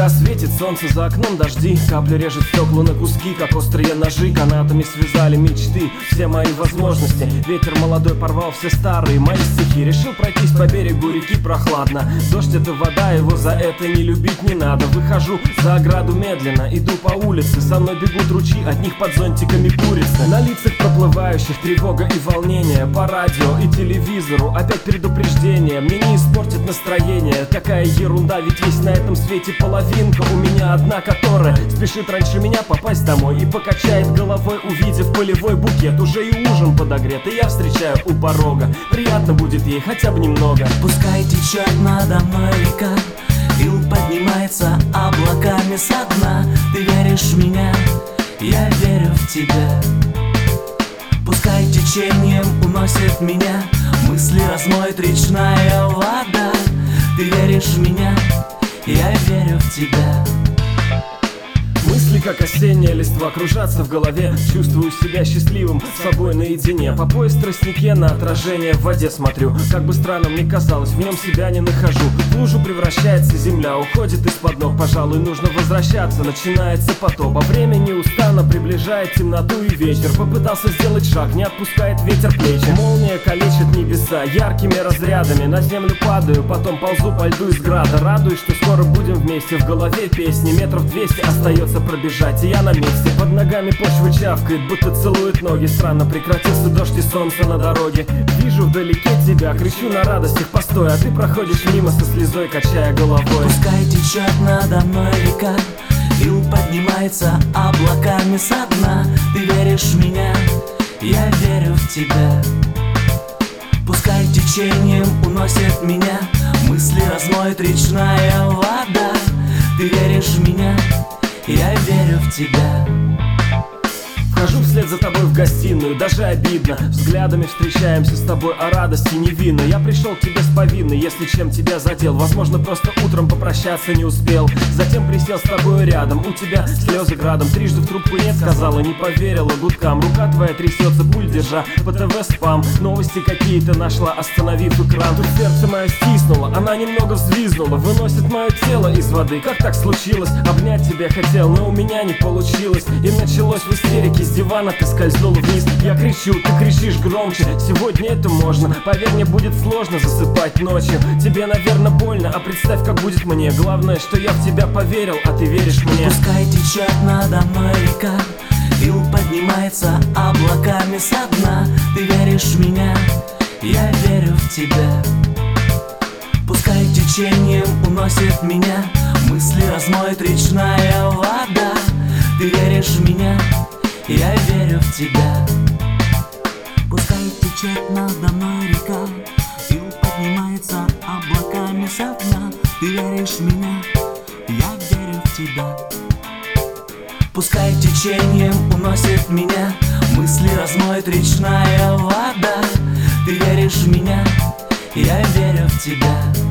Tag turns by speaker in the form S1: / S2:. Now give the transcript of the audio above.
S1: до свидания. Светит солнце за окном, дожди Капли режет стекла на куски, как острые ножи Канатами связали мечты, все мои возможности Ветер молодой порвал все старые мои стихи. Решил пройтись по берегу реки прохладно. Дождь это вода, его за это не любить не надо. Выхожу за ограду медленно, иду по улице Со мной бегут ручьи, от них под зонтиками курицы На лицах проплывающих тревога и волнение По радио и телевизору опять предупреждение. Мне не испортит настроение, какая ерунда Ведь есть на этом свете половинка У меня одна, которая спешит раньше меня попасть домой И покачает головой, увидев полевой букет Уже и ужин подогрет, и я встречаю у порога. Приятно будет ей хотя бы немного.
S2: Пускай течет надо мной река Ил поднимается облаками со дна. Ты веришь в меня, я верю в тебя. Пускай течением уносит меня Мысли размоет речная вода. Ты веришь в меня, я верю в тебя
S1: Как осенняя листва, кружатся в голове. Чувствую себя счастливым, с собой наедине. По пояс тростнике на отражение в воде смотрю. Как бы странно мне казалось, в нем себя не нахожу. В лужу превращается земля, уходит из-под ног. Пожалуй, нужно возвращаться, начинается потоп А время неустанно приближает темноту и вечер Попытался сделать шаг, не отпускает ветер плечи. Молния калечит небеса яркими разрядами. На землю падаю, потом ползу по льду из града. Радуюсь, что скоро будем вместе. В голове песни, метров 200 остается пробежать И я на месте, под ногами почва чавкает Будто целует ноги, странно прекратился дождь и солнце на дороге. Вижу вдалеке тебя, кричу на радостях. Постой, а ты проходишь мимо со слезой, качая головой.
S2: Пускай течет надо мной река Ил поднимается облаками со дна. Ты веришь в меня, я верю в тебя. Пускай течением уносит меня Мысли размоет речная вода. Ты веришь в меня, я верю в тебя
S1: Вхожу вслед за тобой в гостиную, даже обидно. Взглядами встречаемся с тобой, а радости невинно. Я пришел к тебе с повинной, если чем тебя задел. Возможно, просто утром попрощаться не успел. Затем присел с тобой рядом, у тебя слезы градом. Трижды в трубку нет, сказала, не поверила гудкам. Рука твоя трясется, пуль держа, по ТВ спам. Новости какие-то нашла, остановив экран. Тут сердце мое стиснуло, она немного взвизнула. Выносит мое тело из воды, как так случилось? Обнять тебя хотел, но у меня не получилось. И началось в истерике с дивана ты скользнул вниз. Я кричу, ты кричишь громче. Сегодня это можно Поверь, мне будет сложно засыпать ночью. Тебе, наверное, больно, а представь, как будет мне. Главное, что я в тебя поверил, а ты веришь мне.
S2: Пускай течет надо мной река Ил поднимается облаками со дна. Ты веришь в меня, я верю в тебя. Пускай течением уносит меня Мысли размоет речная вода. Ты веришь в меня, я верю в тебя. Пускай течет надо мной река Ил поднимается облаками со дна. Ты веришь в меня, я верю в тебя. Пускай течением уносит меня Мысли размоет речная вода. Ты веришь в меня, я верю в тебя